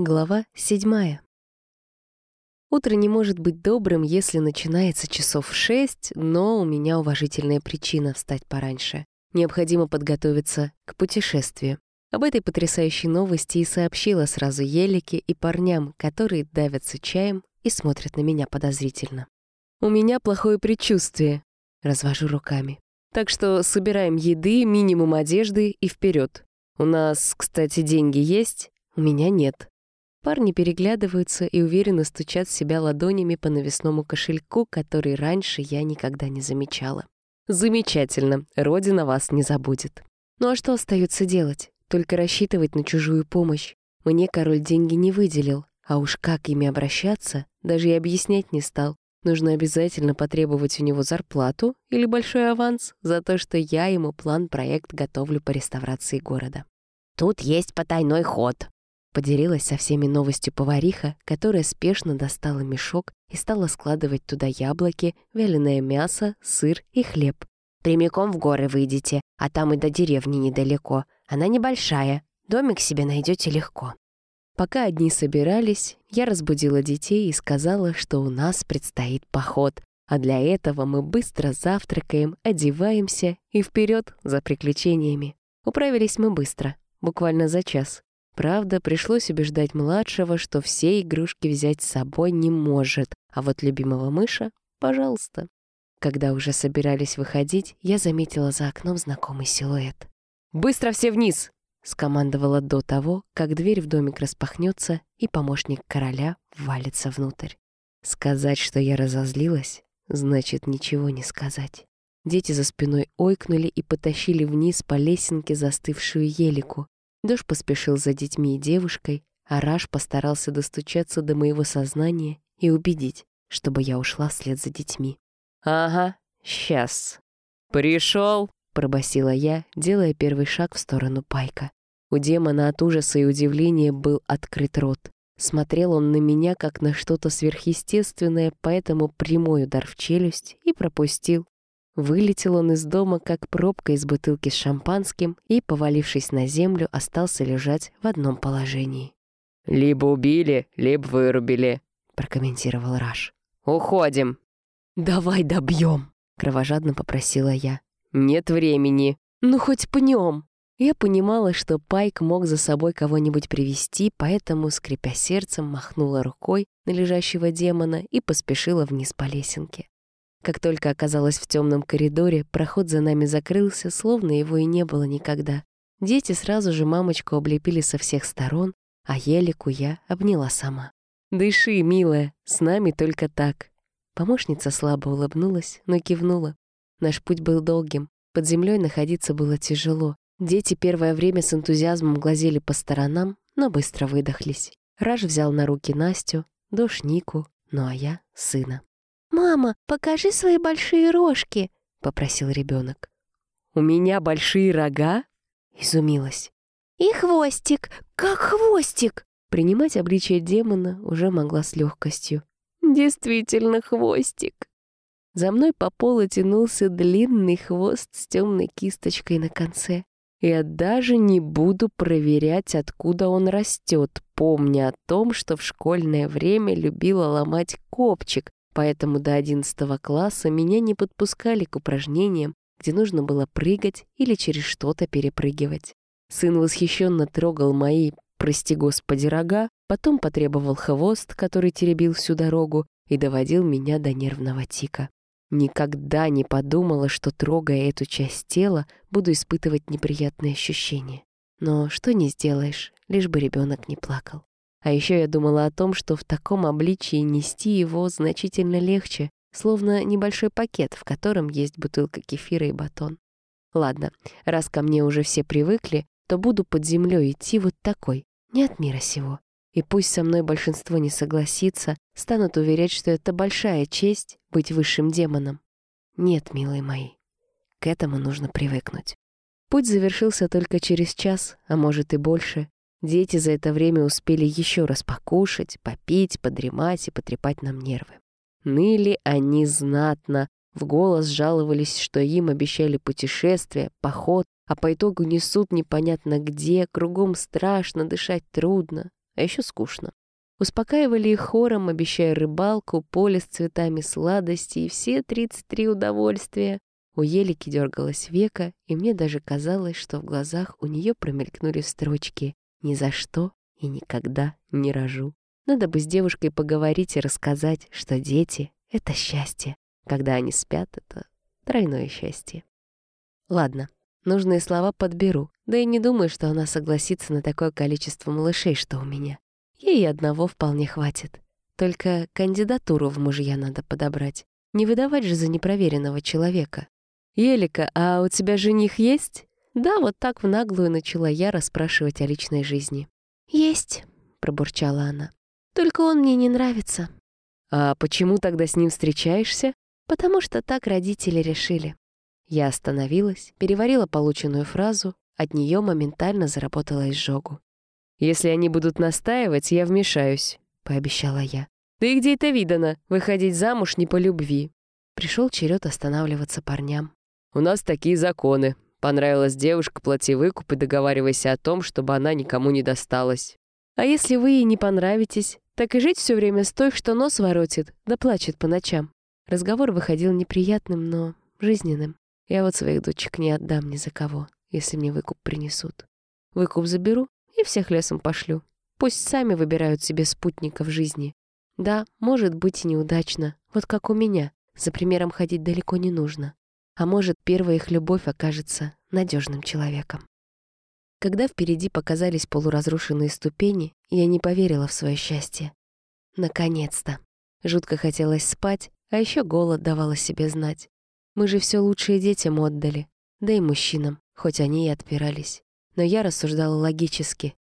Глава седьмая. Утро не может быть добрым, если начинается часов в шесть, но у меня уважительная причина встать пораньше. Необходимо подготовиться к путешествию. Об этой потрясающей новости и сообщила сразу Елике и парням, которые давятся чаем и смотрят на меня подозрительно. «У меня плохое предчувствие», — развожу руками. «Так что собираем еды, минимум одежды и вперед. У нас, кстати, деньги есть, у меня нет. Парни переглядываются и уверенно стучат себя ладонями по навесному кошельку, который раньше я никогда не замечала. Замечательно, Родина вас не забудет. Ну а что остается делать? Только рассчитывать на чужую помощь. Мне король деньги не выделил, а уж как ими обращаться, даже и объяснять не стал. Нужно обязательно потребовать у него зарплату или большой аванс за то, что я ему план-проект готовлю по реставрации города. «Тут есть потайной ход», Поделилась со всеми новостью повариха, которая спешно достала мешок и стала складывать туда яблоки, вяленое мясо, сыр и хлеб. «Прямиком в горы выйдете, а там и до деревни недалеко. Она небольшая, домик себе найдете легко». Пока одни собирались, я разбудила детей и сказала, что у нас предстоит поход, а для этого мы быстро завтракаем, одеваемся и вперед за приключениями. Управились мы быстро, буквально за час. Правда, пришлось убеждать младшего, что все игрушки взять с собой не может, а вот любимого мыша — пожалуйста. Когда уже собирались выходить, я заметила за окном знакомый силуэт. «Быстро все вниз!» — скомандовала до того, как дверь в домик распахнется, и помощник короля валится внутрь. Сказать, что я разозлилась, значит ничего не сказать. Дети за спиной ойкнули и потащили вниз по лесенке застывшую елику, Дож поспешил за детьми и девушкой, а Раш постарался достучаться до моего сознания и убедить, чтобы я ушла вслед за детьми. «Ага, сейчас». «Пришел», — пробасила я, делая первый шаг в сторону Пайка. У демона от ужаса и удивления был открыт рот. Смотрел он на меня, как на что-то сверхъестественное, поэтому прямой удар в челюсть и пропустил. Вылетел он из дома, как пробка из бутылки с шампанским, и, повалившись на землю, остался лежать в одном положении. «Либо убили, либо вырубили», — прокомментировал Раш. «Уходим». «Давай добьем», — кровожадно попросила я. «Нет времени». «Ну, хоть пнем». Я понимала, что Пайк мог за собой кого-нибудь привести, поэтому, скрипя сердцем, махнула рукой на лежащего демона и поспешила вниз по лесенке. Как только оказалась в темном коридоре, проход за нами закрылся, словно его и не было никогда. Дети сразу же мамочку облепили со всех сторон, а Елику я обняла сама. «Дыши, милая, с нами только так». Помощница слабо улыбнулась, но кивнула. Наш путь был долгим. Под землей находиться было тяжело. Дети первое время с энтузиазмом глазели по сторонам, но быстро выдохлись. Раш взял на руки Настю, Дош Нику, ну а я — сына. «Мама, покажи свои большие рожки», — попросил ребенок. «У меня большие рога?» — изумилась. «И хвостик, как хвостик!» Принимать обличие демона уже могла с легкостью. «Действительно хвостик!» За мной по полу тянулся длинный хвост с темной кисточкой на конце. Я даже не буду проверять, откуда он растет, помня о том, что в школьное время любила ломать копчик, поэтому до 11 класса меня не подпускали к упражнениям, где нужно было прыгать или через что-то перепрыгивать. Сын восхищенно трогал мои, прости господи, рога, потом потребовал хвост, который теребил всю дорогу, и доводил меня до нервного тика. Никогда не подумала, что, трогая эту часть тела, буду испытывать неприятные ощущения. Но что не сделаешь, лишь бы ребенок не плакал. А еще я думала о том, что в таком обличии нести его значительно легче, словно небольшой пакет, в котором есть бутылка кефира и батон. Ладно, раз ко мне уже все привыкли, то буду под землей идти вот такой, не от мира сего. И пусть со мной большинство не согласится, станут уверять, что это большая честь быть высшим демоном. Нет, милые мои, к этому нужно привыкнуть. Путь завершился только через час, а может и больше, Дети за это время успели еще раз покушать, попить, подремать и потрепать нам нервы. Ныли они знатно, в голос жаловались, что им обещали путешествие, поход, а по итогу несут непонятно где, кругом страшно, дышать трудно. а еще скучно. Успокаивали их хором, обещая рыбалку, поле с цветами сладости и все 33 удовольствия. У Елики дергалось века, и мне даже казалось, что в глазах у нее промелькнули строчки «Ни за что и никогда не рожу». Надо бы с девушкой поговорить и рассказать, что дети — это счастье. Когда они спят, это тройное счастье. Ладно, нужные слова подберу, да и не думаю, что она согласится на такое количество малышей, что у меня. Ей одного вполне хватит. Только кандидатуру в мужья надо подобрать. Не выдавать же за непроверенного человека. «Елика, а у тебя жених есть?» Да, вот так в наглую начала я расспрашивать о личной жизни. «Есть», — пробурчала она. «Только он мне не нравится». «А почему тогда с ним встречаешься?» «Потому что так родители решили». Я остановилась, переварила полученную фразу, от нее моментально заработала изжогу. «Если они будут настаивать, я вмешаюсь», — пообещала я. «Да и где это видано? Выходить замуж не по любви». Пришел черед останавливаться парням. «У нас такие законы. Понравилась девушка, плати выкуп и договаривайся о том, чтобы она никому не досталась. А если вы ей не понравитесь, так и жить все время с той, что нос воротит, да плачет по ночам». Разговор выходил неприятным, но жизненным. Я вот своих дочек не отдам ни за кого, если мне выкуп принесут. Выкуп заберу, и всех лесом пошлю. Пусть сами выбирают себе спутников жизни. Да, может быть и неудачно, вот как у меня. За примером ходить далеко не нужно. А может, первая их любовь окажется надежным человеком. Когда впереди показались полуразрушенные ступени, я не поверила в свое счастье. Наконец-то. Жутко хотелось спать, а еще голод давал о себе знать. Мы же все лучшие детям отдали, да и мужчинам, хоть они и отпирались но я рассуждала логически.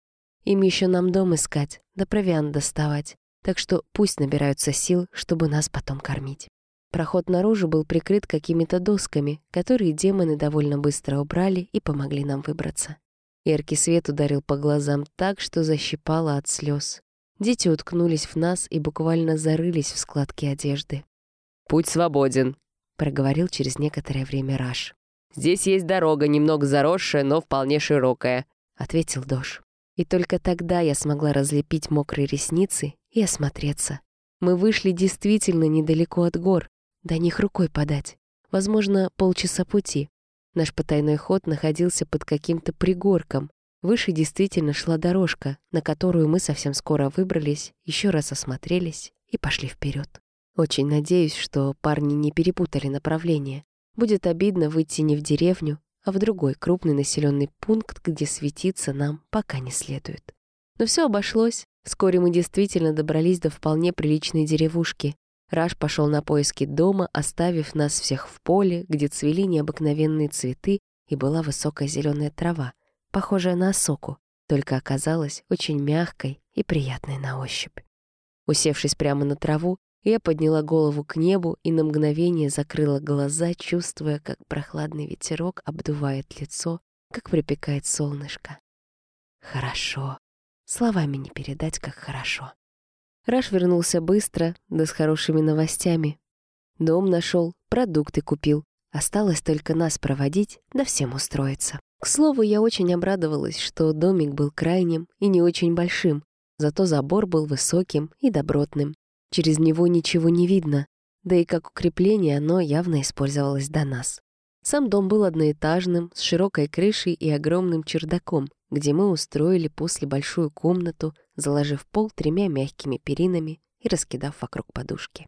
Им еще нам дом искать, да провиант доставать, так что пусть набираются сил, чтобы нас потом кормить. Проход наружу был прикрыт какими-то досками, которые демоны довольно быстро убрали и помогли нам выбраться. Яркий свет ударил по глазам так, что защипало от слез. Дети уткнулись в нас и буквально зарылись в складки одежды. «Путь свободен», — проговорил через некоторое время Раш. Здесь есть дорога, немного заросшая, но вполне широкая», — ответил Дош. И только тогда я смогла разлепить мокрые ресницы и осмотреться. Мы вышли действительно недалеко от гор, до них рукой подать. Возможно, полчаса пути. Наш потайной ход находился под каким-то пригорком. Выше действительно шла дорожка, на которую мы совсем скоро выбрались, еще раз осмотрелись и пошли вперед. Очень надеюсь, что парни не перепутали направление. Будет обидно выйти не в деревню, а в другой крупный населенный пункт, где светиться нам пока не следует. Но все обошлось. Вскоре мы действительно добрались до вполне приличной деревушки. Раш пошел на поиски дома, оставив нас всех в поле, где цвели необыкновенные цветы и была высокая зеленая трава, похожая на осоку, только оказалась очень мягкой и приятной на ощупь. Усевшись прямо на траву, я подняла голову к небу и на мгновение закрыла глаза, чувствуя, как прохладный ветерок обдувает лицо, как припекает солнышко. Хорошо. Словами не передать, как хорошо. Раш вернулся быстро, да с хорошими новостями. Дом нашел, продукты купил. Осталось только нас проводить, да всем устроиться. К слову, я очень обрадовалась, что домик был крайним и не очень большим, зато забор был высоким и добротным. Через него ничего не видно, да и как укрепление оно явно использовалось до нас. Сам дом был одноэтажным, с широкой крышей и огромным чердаком, где мы устроили после большую комнату, заложив пол тремя мягкими перинами и раскидав вокруг подушки.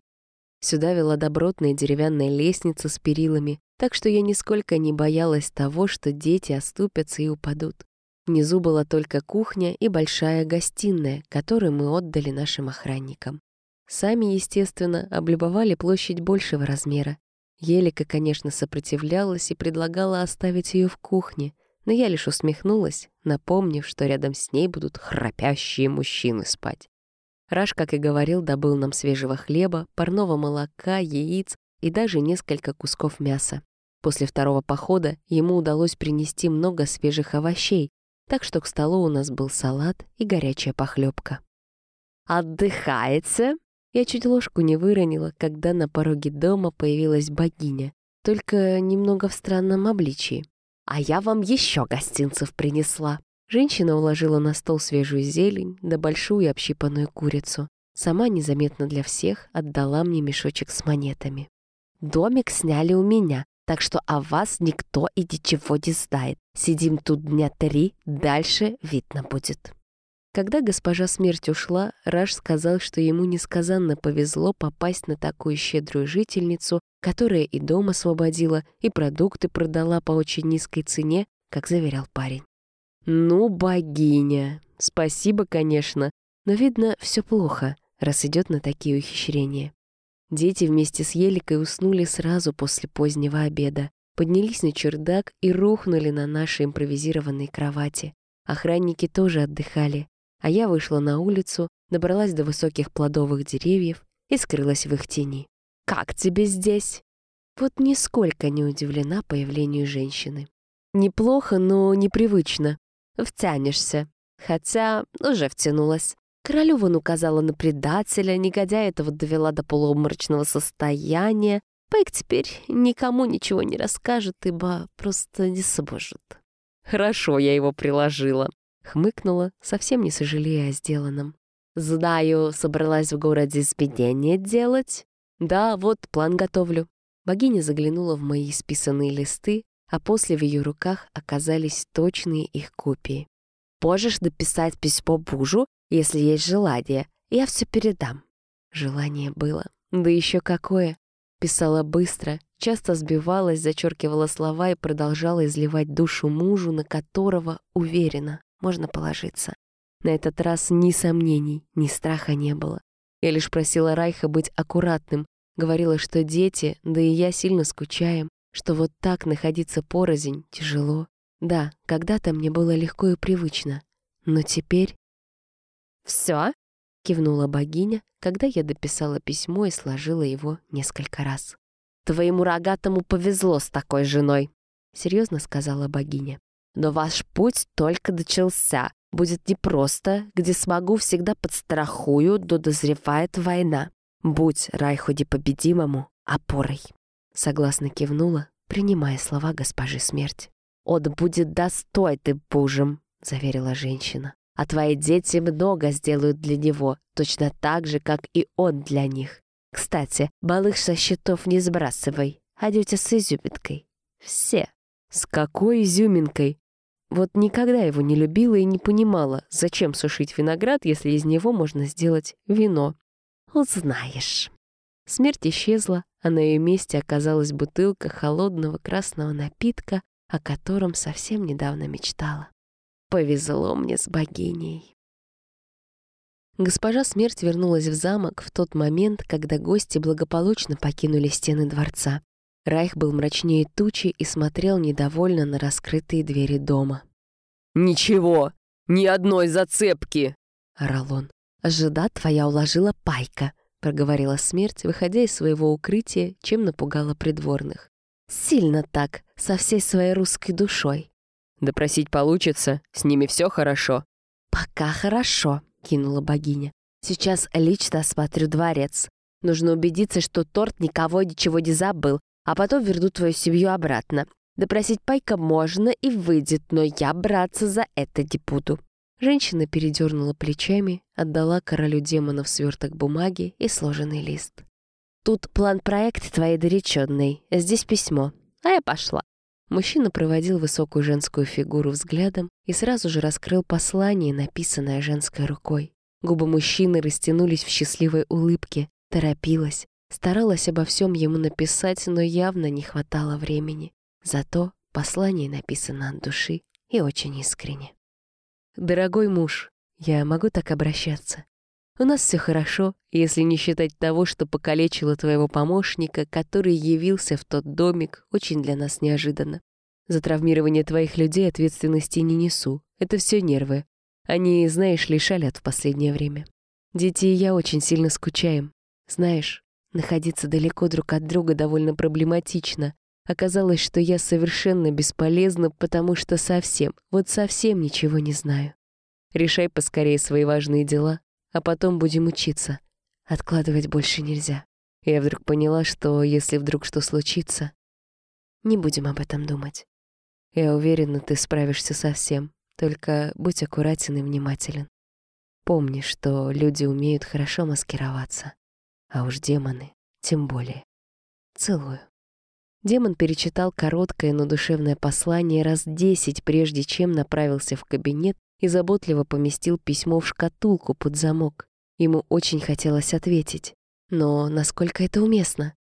Сюда вела добротная деревянная лестница с перилами, так что я нисколько не боялась того, что дети оступятся и упадут. Внизу была только кухня и большая гостиная, которую мы отдали нашим охранникам. Сами, естественно, облюбовали площадь большего размера. Елика, конечно, сопротивлялась и предлагала оставить ее в кухне, но я лишь усмехнулась, напомнив, что рядом с ней будут храпящие мужчины спать. Раш, как и говорил, добыл нам свежего хлеба, парного молока, яиц и даже несколько кусков мяса. После второго похода ему удалось принести много свежих овощей, так что к столу у нас был салат и горячая похлебка. «Отдыхается?» Я чуть ложку не выронила, когда на пороге дома появилась богиня, только немного в странном обличии. «А я вам еще гостинцев принесла». Женщина уложила на стол свежую зелень да большую общипанную курицу. Сама незаметно для всех отдала мне мешочек с монетами. «Домик сняли у меня, так что о вас никто и ничего не знает. Сидим тут дня три, дальше видно будет». Когда госпожа смерть ушла, Раш сказал, что ему несказанно повезло попасть на такую щедрую жительницу, которая и дом освободила, и продукты продала по очень низкой цене, как заверял парень. «Ну, богиня! Спасибо, конечно, но, видно, все плохо, раз идет на такие ухищрения». Дети вместе с Еликой уснули сразу после позднего обеда, поднялись на чердак и рухнули на нашей импровизированной кровати. Охранники тоже отдыхали, а я вышла на улицу, добралась до высоких плодовых деревьев и скрылась в их тени. «Как тебе здесь?» Вот нисколько не удивлена появлению женщины. «Неплохо, но непривычно. Втянешься. Хотя уже втянулась. Королю вон указала на предателя, негодяя этого довела до полуобморочного состояния. Пайк теперь никому ничего не расскажет, ибо просто не сможет. Хорошо я его приложила. Хмыкнула, совсем не сожалея о сделанном. «Знаю, собралась в городе спидение делать?» «Да, вот, план готовлю». Богиня заглянула в мои списанные листы, а после в ее руках оказались точные их копии. «Можешь дописать письмо Бужу, если есть желание. Я все передам». Желание было. Да еще какое. Писала быстро, часто сбивалась, зачеркивала слова и продолжала изливать душу мужу, на которого, уверена, можно положиться. На этот раз ни сомнений, ни страха не было. Я лишь просила Райха быть аккуратным, говорила, что дети, да и я сильно скучаем, что вот так находиться порознь тяжело. Да, когда-то мне было легко и привычно, но теперь... «Все?» — кивнула богиня, когда я дописала письмо и сложила его несколько раз. «Твоему рогатому повезло с такой женой», — серьезно сказала богиня. Но ваш путь только начался. Будет непросто, где смогу, всегда подстрахую, до дозревает война. Будь Райхуди победимому опорой. Согласно кивнула, принимая слова госпожи смерть. «От будет достой ты бужем», — заверила женщина. «А твои дети много сделают для него, точно так же, как и он для них. Кстати, балых со счетов не сбрасывай, ходите с изюминкой. Все». «С какой изюминкой?» Вот никогда его не любила и не понимала, зачем сушить виноград, если из него можно сделать вино. Узнаешь. Смерть исчезла, а на ее месте оказалась бутылка холодного красного напитка, о котором совсем недавно мечтала. Повезло мне с богиней. Госпожа Смерть вернулась в замок в тот момент, когда гости благополучно покинули стены дворца. Райх был мрачнее тучи и смотрел недовольно на раскрытые двери дома. «Ничего, ни одной зацепки!» — орал он. «Ожида твоя уложила пайка», — проговорила смерть, выходя из своего укрытия, чем напугала придворных. «Сильно так, со всей своей русской душой». «Допросить получится, с ними все хорошо». «Пока хорошо», — кинула богиня. «Сейчас лично осмотрю дворец. Нужно убедиться, что торт никого ничего не забыл, а потом верну твою семью обратно. Допросить Пайка можно и выйдет, но я браться за это не буду». Женщина передернула плечами, отдала королю демонов сверток бумаги и сложенный лист. «Тут план-проект твоей дореченной, здесь письмо, а я пошла». Мужчина проводил высокую женскую фигуру взглядом и сразу же раскрыл послание, написанное женской рукой. Губы мужчины растянулись в счастливой улыбке, торопилась, Старалась обо всем ему написать, но явно не хватало времени. Зато послание написано от души и очень искренне. «Дорогой муж, я могу так обращаться? У нас все хорошо, если не считать того, что покалечило твоего помощника, который явился в тот домик очень для нас неожиданно. За травмирование твоих людей ответственности не несу. Это все нервы. Они, знаешь ли, шалят в последнее время. Дети и я очень сильно скучаем. Знаешь, Находиться далеко друг от друга довольно проблематично. Оказалось, что я совершенно бесполезна, потому что совсем, вот совсем ничего не знаю. Решай поскорее свои важные дела, а потом будем учиться. Откладывать больше нельзя. Я вдруг поняла, что если вдруг что случится, не будем об этом думать. Я уверена, ты справишься со всем. Только будь аккуратен и внимателен. Помни, что люди умеют хорошо маскироваться, а уж демоны тем более. Целую. Демон перечитал короткое, но душевное послание раз десять, прежде чем направился в кабинет и заботливо поместил письмо в шкатулку под замок. Ему очень хотелось ответить. Но насколько это уместно?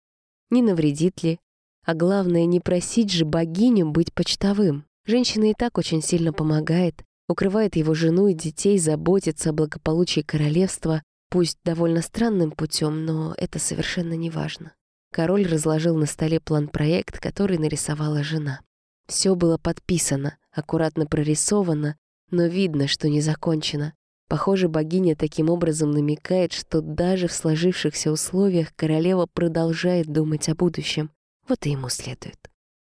Не навредит ли? А главное, не просить же богиню быть почтовым. Женщина и так очень сильно помогает, укрывает его жену и детей, заботится о благополучии королевства, пусть довольно странным путем, но это совершенно не важно. Король разложил на столе план-проект, который нарисовала жена. Все было подписано, аккуратно прорисовано, но видно, что не закончено. Похоже, богиня таким образом намекает, что даже в сложившихся условиях королева продолжает думать о будущем. Вот и ему следует.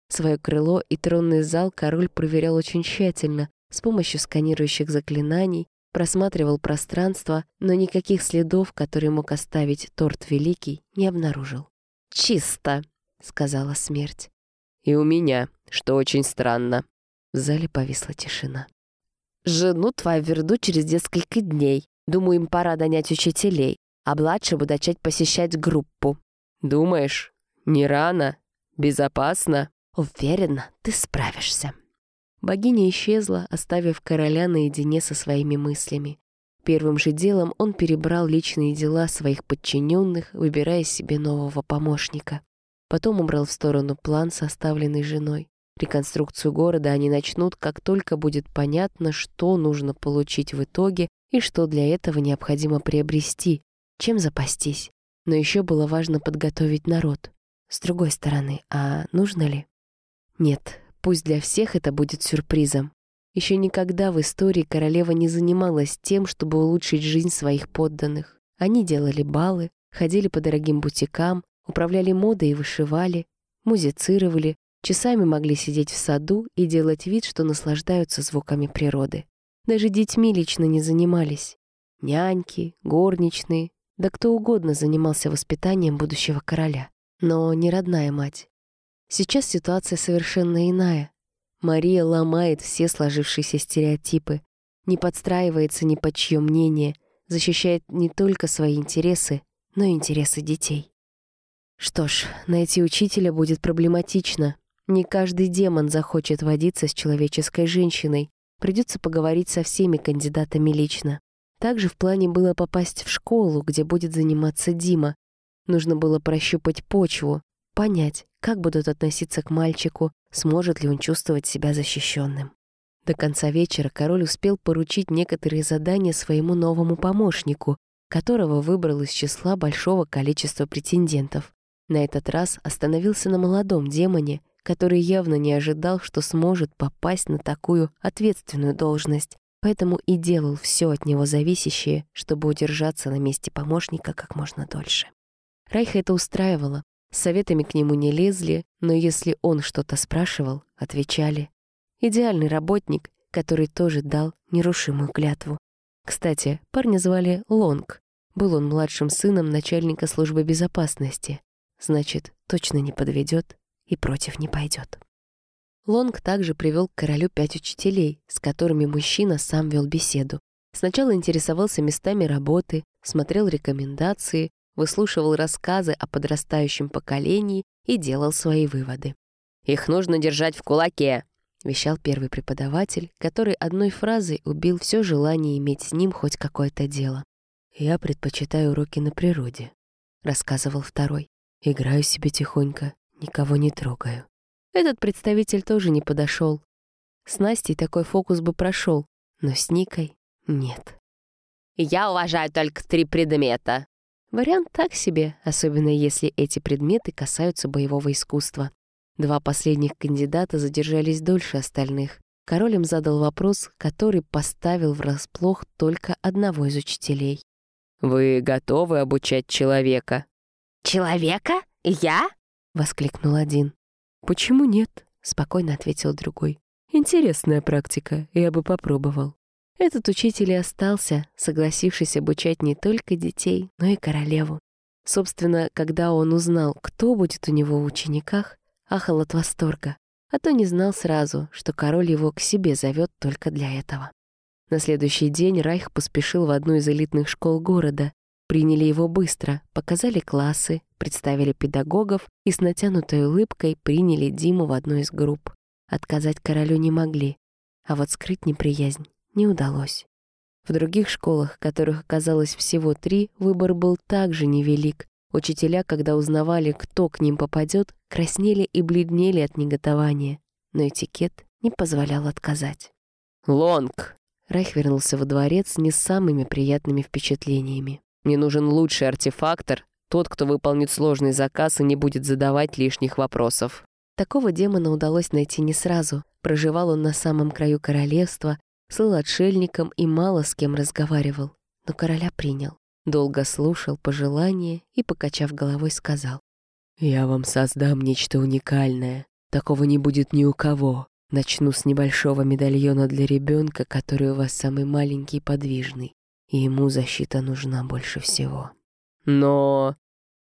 Свое крыло и тронный зал король проверял очень тщательно, с помощью сканирующих заклинаний, просматривал пространство, но никаких следов, которые мог оставить торт Великий, не обнаружил. «Чисто», — сказала смерть. «И у меня, что очень странно». В зале повисла тишина. «Жену твою верну через несколько дней. Думаю, им пора донять учителей, а младшему начать посещать группу». «Думаешь, не рано? Безопасно?» «Уверена, ты справишься». Богиня исчезла, оставив короля наедине со своими мыслями. Первым же делом он перебрал личные дела своих подчиненных, выбирая себе нового помощника. Потом убрал в сторону план, составленный женой. Реконструкцию города они начнут, как только будет понятно, что нужно получить в итоге и что для этого необходимо приобрести, чем запастись. Но еще было важно подготовить народ. С другой стороны, а нужно ли? Нет, пусть для всех это будет сюрпризом. Еще никогда в истории королева не занималась тем, чтобы улучшить жизнь своих подданных. Они делали балы, ходили по дорогим бутикам, управляли модой и вышивали, музицировали, часами могли сидеть в саду и делать вид, что наслаждаются звуками природы. Даже детьми лично не занимались. Няньки, горничные, да кто угодно занимался воспитанием будущего короля. Но не родная мать. Сейчас ситуация совершенно иная. Мария ломает все сложившиеся стереотипы, не подстраивается ни под чье мнение, защищает не только свои интересы, но и интересы детей. Что ж, найти учителя будет проблематично. Не каждый демон захочет водиться с человеческой женщиной. Придется поговорить со всеми кандидатами лично. Также в плане было попасть в школу, где будет заниматься Дима. Нужно было прощупать почву, понять, как будут относиться к мальчику, сможет ли он чувствовать себя защищенным. До конца вечера король успел поручить некоторые задания своему новому помощнику, которого выбрал из числа большого количества претендентов. На этот раз остановился на молодом демоне, который явно не ожидал, что сможет попасть на такую ответственную должность, поэтому и делал все от него зависящее, чтобы удержаться на месте помощника как можно дольше. Райха это устраивало, советами к нему не лезли, но если он что-то спрашивал, отвечали. Идеальный работник, который тоже дал нерушимую клятву. Кстати, парня звали Лонг. Был он младшим сыном начальника службы безопасности. Значит, точно не подведет и против не пойдет. Лонг также привел к королю пять учителей, с которыми мужчина сам вел беседу. Сначала интересовался местами работы, смотрел рекомендации, выслушивал рассказы о подрастающем поколении и делал свои выводы. «Их нужно держать в кулаке», — вещал первый преподаватель, который одной фразой убил все желание иметь с ним хоть какое-то дело. «Я предпочитаю уроки на природе», — рассказывал второй. «Играю себе тихонько, никого не трогаю». Этот представитель тоже не подошел. С Настей такой фокус бы прошел, но с Никой — нет. «Я уважаю только три предмета», Вариант так себе, особенно если эти предметы касаются боевого искусства. Два последних кандидата задержались дольше остальных. Король им задал вопрос, который поставил врасплох только одного из учителей. «Вы готовы обучать человека?» «Человека? Я?» — воскликнул один. «Почему нет?» — спокойно ответил другой. «Интересная практика, я бы попробовал». Этот учитель и остался, согласившись обучать не только детей, но и королеву. Собственно, когда он узнал, кто будет у него в учениках, ахал от восторга. а то не знал сразу, что король его к себе зовет только для этого. На следующий день Райх поспешил в одну из элитных школ города. Приняли его быстро, показали классы, представили педагогов и с натянутой улыбкой приняли Диму в одну из групп. Отказать королю не могли, а вот скрыть неприязнь не удалось. В других школах, которых оказалось всего три, выбор был также невелик. Учителя, когда узнавали, кто к ним попадет, краснели и бледнели от неготования. Но этикет не позволял отказать. «Лонг!» Райх вернулся во дворец не с самыми приятными впечатлениями. «Мне нужен лучший артефактор, тот, кто выполнит сложный заказ и не будет задавать лишних вопросов». Такого демона удалось найти не сразу. Проживал он на самом краю королевства, слыл отшельником и мало с кем разговаривал. Но короля принял. Долго слушал пожелания и, покачав головой, сказал. «Я вам создам нечто уникальное. Такого не будет ни у кого. Начну с небольшого медальона для ребенка, который у вас самый маленький и подвижный. И ему защита нужна больше всего». «Но...»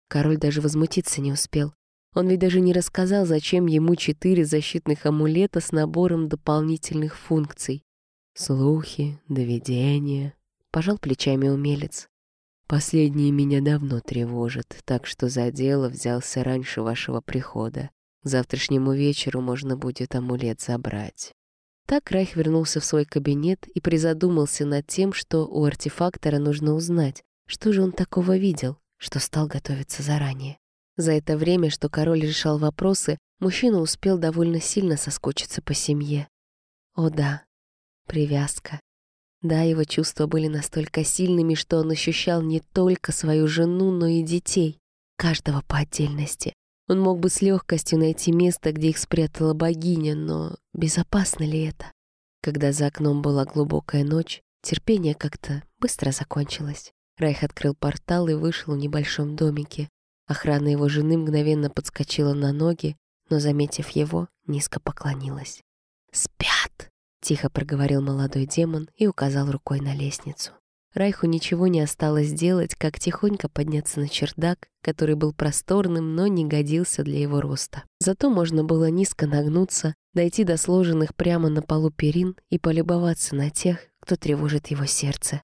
Король даже возмутиться не успел. Он ведь даже не рассказал, зачем ему четыре защитных амулета с набором дополнительных функций. Слухи, доведения. Пожал плечами умелец. Последние меня давно тревожат, так что за дело взялся раньше вашего прихода. Завтрашнему вечеру можно будет амулет забрать. Так Райх вернулся в свой кабинет и призадумался над тем, что у артефактора нужно узнать, что же он такого видел, что стал готовиться заранее. За это время, что король решал вопросы, мужчина успел довольно сильно соскучиться по семье. О да, привязка. Да, его чувства были настолько сильными, что он ощущал не только свою жену, но и детей, каждого по отдельности. Он мог бы с легкостью найти место, где их спрятала богиня, но безопасно ли это? Когда за окном была глубокая ночь, терпение как-то быстро закончилось. Райх открыл портал и вышел в небольшом домике. Охрана его жены мгновенно подскочила на ноги, но, заметив его, низко поклонилась. «Спят!» — тихо проговорил молодой демон и указал рукой на лестницу. Райху ничего не осталось делать, как тихонько подняться на чердак, который был просторным, но не годился для его роста. Зато можно было низко нагнуться, дойти до сложенных прямо на полу перин и полюбоваться на тех, кто тревожит его сердце.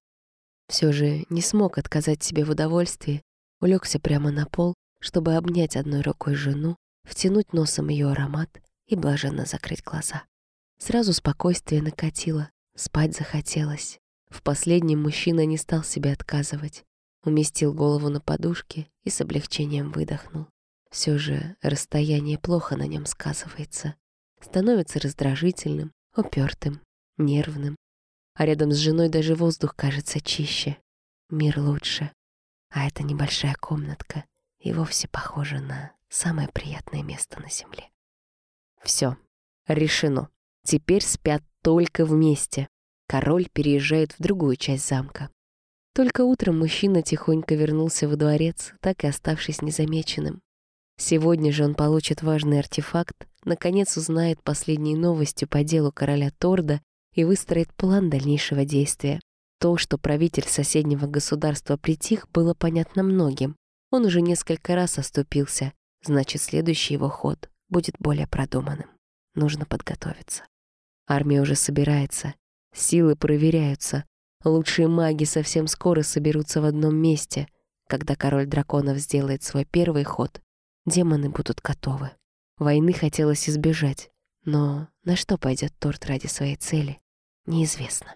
Все же не смог отказать себе в удовольствии улегся прямо на пол, чтобы обнять одной рукой жену, втянуть носом ее аромат и блаженно закрыть глаза. Сразу спокойствие накатило, спать захотелось. В последнем мужчина не стал себе отказывать. Уместил голову на подушке и с облегчением выдохнул. Все же расстояние плохо на нем сказывается. Становится раздражительным, упертым, нервным. А рядом с женой даже воздух кажется чище. Мир лучше. А эта небольшая комнатка и вовсе похожа на самое приятное место на земле. Все, решено. Теперь спят только вместе. Король переезжает в другую часть замка. Только утром мужчина тихонько вернулся во дворец, так и оставшись незамеченным. Сегодня же он получит важный артефакт, наконец узнает последние новости по делу короля Торда и выстроит план дальнейшего действия. То, что правитель соседнего государства притих, было понятно многим. Он уже несколько раз оступился, значит, следующий его ход будет более продуманным. Нужно подготовиться. Армия уже собирается, силы проверяются. Лучшие маги совсем скоро соберутся в одном месте. Когда король драконов сделает свой первый ход, демоны будут готовы. Войны хотелось избежать, но на что пойдет торт ради своей цели, неизвестно.